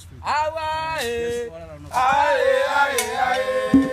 last week. Àwa Yes, ẹ̀.